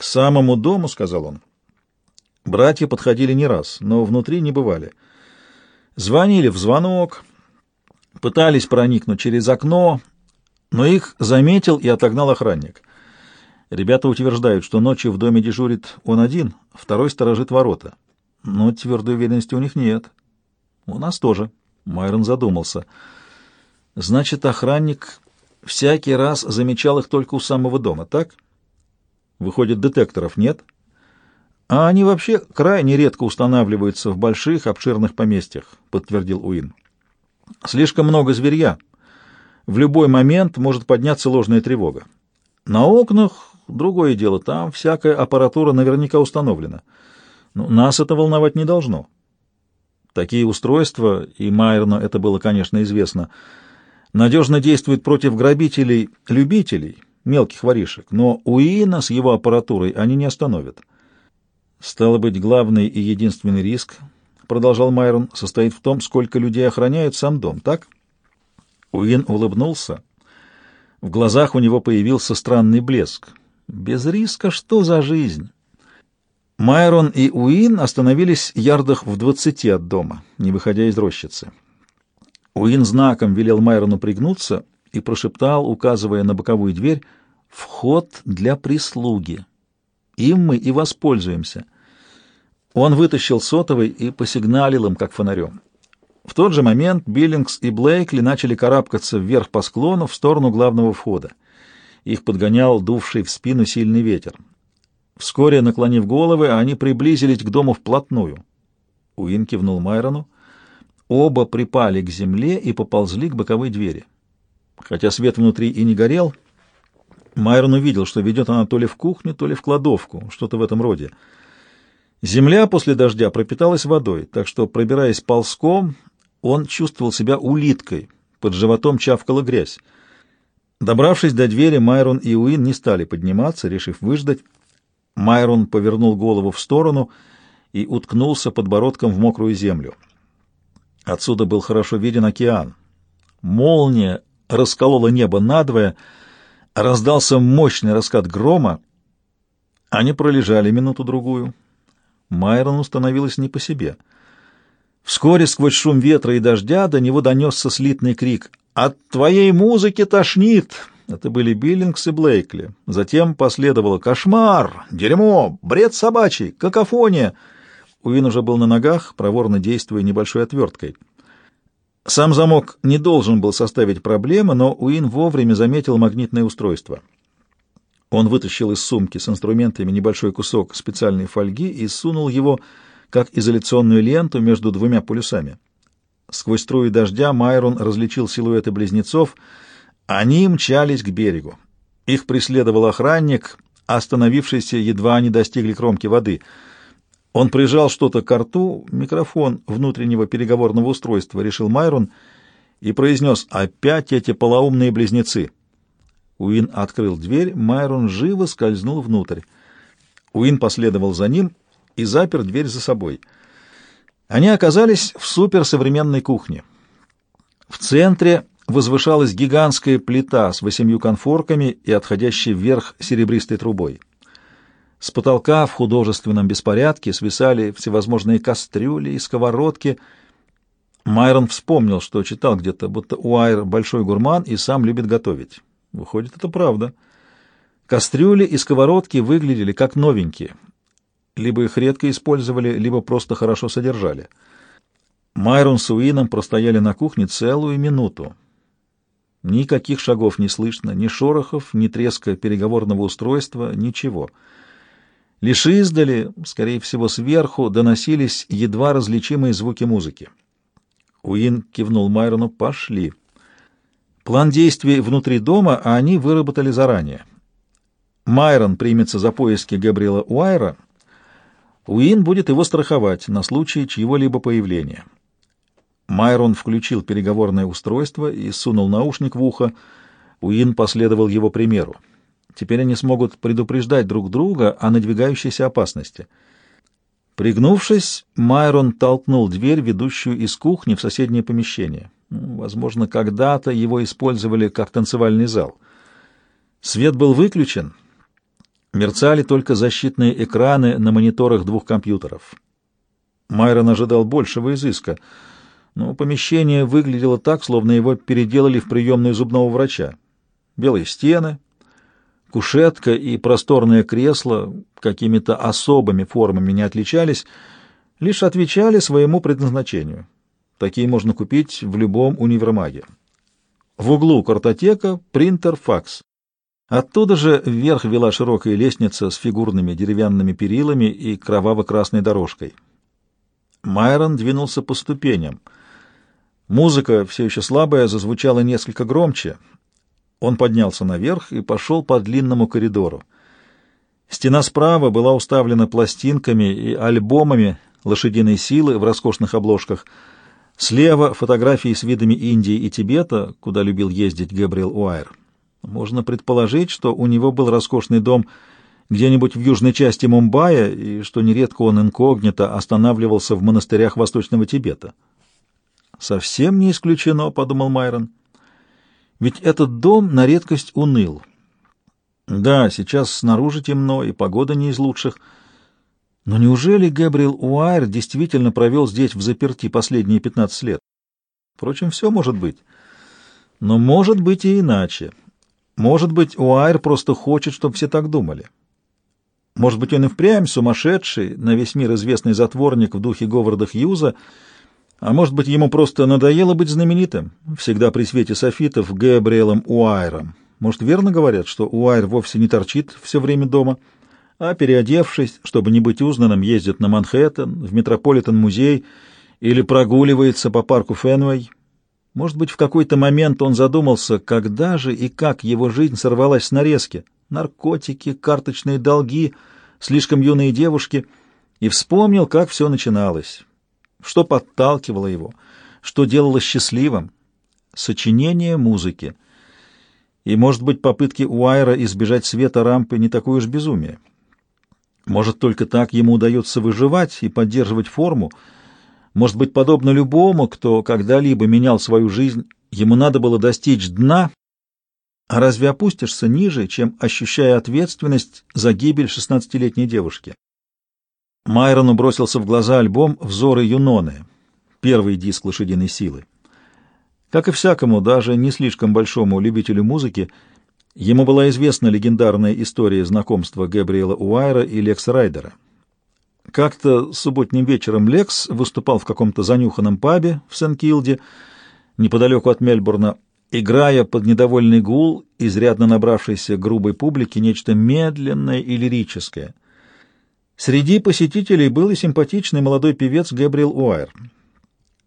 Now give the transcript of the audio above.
«К самому дому», — сказал он. Братья подходили не раз, но внутри не бывали. Звонили в звонок, пытались проникнуть через окно, но их заметил и отогнал охранник. Ребята утверждают, что ночью в доме дежурит он один, второй сторожит ворота. Но твердой уверенности у них нет. У нас тоже. Майрон задумался. Значит, охранник всякий раз замечал их только у самого дома, так? Выходит, детекторов нет? А они вообще крайне редко устанавливаются в больших, обширных поместьях, подтвердил Уин. Слишком много зверья. В любой момент может подняться ложная тревога. На окнах другое дело, там всякая аппаратура наверняка установлена. Но нас это волновать не должно. Такие устройства, и Майерну это было, конечно, известно, надежно действуют против грабителей-любителей, мелких воришек, но Уина с его аппаратурой они не остановят. Стало быть, главный и единственный риск, продолжал Майрон, состоит в том, сколько людей охраняют сам дом, так? Уин улыбнулся. В глазах у него появился странный блеск. Без риска что за жизнь? Майрон и Уин остановились ярдах в двадцати от дома, не выходя из рощицы. Уин знаком велел Майрону пригнуться и прошептал, указывая на боковую дверь, «Вход для прислуги. Им мы и воспользуемся». Он вытащил сотовый и посигналил им, как фонарем. В тот же момент Биллингс и Блейкли начали карабкаться вверх по склону в сторону главного входа. Их подгонял дувший в спину сильный ветер. Вскоре, наклонив головы, они приблизились к дому вплотную. Уин кивнул Майрону. Оба припали к земле и поползли к боковой двери. Хотя свет внутри и не горел, Майрон увидел, что ведет она то ли в кухню, то ли в кладовку, что-то в этом роде. Земля после дождя пропиталась водой, так что, пробираясь ползком, он чувствовал себя улиткой, под животом чавкала грязь. Добравшись до двери, Майрон и Уин не стали подниматься, решив выждать. Майрон повернул голову в сторону и уткнулся подбородком в мокрую землю. Отсюда был хорошо виден океан. Молния расколола небо надвое, раздался мощный раскат грома. Они пролежали минуту-другую. Майрону становилось не по себе. Вскоре сквозь шум ветра и дождя до него донесся слитный крик «От твоей музыки тошнит!» Это были Биллингс и Блейкли. Затем последовало «Кошмар! Дерьмо! Бред собачий! Какофония!» Уин уже был на ногах, проворно действуя небольшой отверткой. Сам замок не должен был составить проблемы, но Уин вовремя заметил магнитное устройство. Он вытащил из сумки с инструментами небольшой кусок специальной фольги и сунул его, как изоляционную ленту, между двумя полюсами. Сквозь струи дождя Майрон различил силуэты близнецов — они мчались к берегу. Их преследовал охранник, остановившийся, едва они достигли кромки воды. Он прижал что-то к рту, микрофон внутреннего переговорного устройства, решил Майрон, и произнес «Опять эти полоумные близнецы!» Уин открыл дверь, Майрон живо скользнул внутрь. Уин последовал за ним и запер дверь за собой. Они оказались в суперсовременной кухне. В центре возвышалась гигантская плита с восемью конфорками и отходящей вверх серебристой трубой. С потолка в художественном беспорядке свисали всевозможные кастрюли и сковородки. Майрон вспомнил, что читал где-то, будто Уайр большой гурман и сам любит готовить. Выходит, это правда. Кастрюли и сковородки выглядели как новенькие. Либо их редко использовали, либо просто хорошо содержали. Майрон с Уином простояли на кухне целую минуту. Никаких шагов не слышно, ни шорохов, ни треска переговорного устройства, ничего. Лишь издали, скорее всего сверху, доносились едва различимые звуки музыки. Уин кивнул Майрону «Пошли». План действий внутри дома они выработали заранее. Майрон примется за поиски Габриэла Уайра, Уин будет его страховать на случай чьего-либо появления. Майрон включил переговорное устройство и сунул наушник в ухо. Уин последовал его примеру. Теперь они смогут предупреждать друг друга о надвигающейся опасности. Пригнувшись, Майрон толкнул дверь, ведущую из кухни в соседнее помещение. Возможно, когда-то его использовали как танцевальный зал. Свет был выключен, Мерцали только защитные экраны на мониторах двух компьютеров. Майрон ожидал большего изыска, но помещение выглядело так, словно его переделали в приемную зубного врача. Белые стены, кушетка и просторное кресло какими-то особыми формами не отличались, лишь отвечали своему предназначению. Такие можно купить в любом универмаге. В углу картотека, принтер, факс. Оттуда же вверх вела широкая лестница с фигурными деревянными перилами и кроваво-красной дорожкой. Майрон двинулся по ступеням. Музыка, все еще слабая, зазвучала несколько громче. Он поднялся наверх и пошел по длинному коридору. Стена справа была уставлена пластинками и альбомами лошадиной силы в роскошных обложках — Слева фотографии с видами Индии и Тибета, куда любил ездить Габриэл Уайер. Можно предположить, что у него был роскошный дом где-нибудь в южной части Мумбаи, и что нередко он инкогнито останавливался в монастырях Восточного Тибета. «Совсем не исключено», — подумал Майрон. «Ведь этот дом на редкость уныл. Да, сейчас снаружи темно, и погода не из лучших». Но неужели Гэбриэл Уайр действительно провел здесь в заперти последние 15 лет? Впрочем, все может быть. Но может быть и иначе. Может быть, Уайр просто хочет, чтобы все так думали. Может быть, он и впрямь сумасшедший, на весь мир известный затворник в духе Говарда Хьюза, а может быть, ему просто надоело быть знаменитым, всегда при свете софитов Гэбриэлом Уайром. Может, верно говорят, что Уайр вовсе не торчит все время дома — а, переодевшись, чтобы не быть узнанным, ездит на Манхэттен, в Метрополитен-музей или прогуливается по парку Фенвей. Может быть, в какой-то момент он задумался, когда же и как его жизнь сорвалась с нарезки. Наркотики, карточные долги, слишком юные девушки. И вспомнил, как все начиналось. Что подталкивало его, что делало счастливым. Сочинение музыки. И, может быть, попытки Уайра избежать света рампы не такое уж безумие. Может, только так ему удается выживать и поддерживать форму. Может быть, подобно любому, кто когда-либо менял свою жизнь, ему надо было достичь дна, а разве опустишься ниже, чем ощущая ответственность за гибель шестнадцатилетней девушки? Майрону бросился в глаза альбом «Взоры Юноны», первый диск лошадиной силы. Как и всякому, даже не слишком большому любителю музыки, Ему была известна легендарная история знакомства Габриэла Уайра и Лекса Райдера. Как-то субботним вечером Лекс выступал в каком-то занюханном пабе в Сен-Килде, неподалеку от Мельбурна, играя под недовольный гул, изрядно набравшейся грубой публики, нечто медленное и лирическое. Среди посетителей был и симпатичный молодой певец Габриэл Уайр —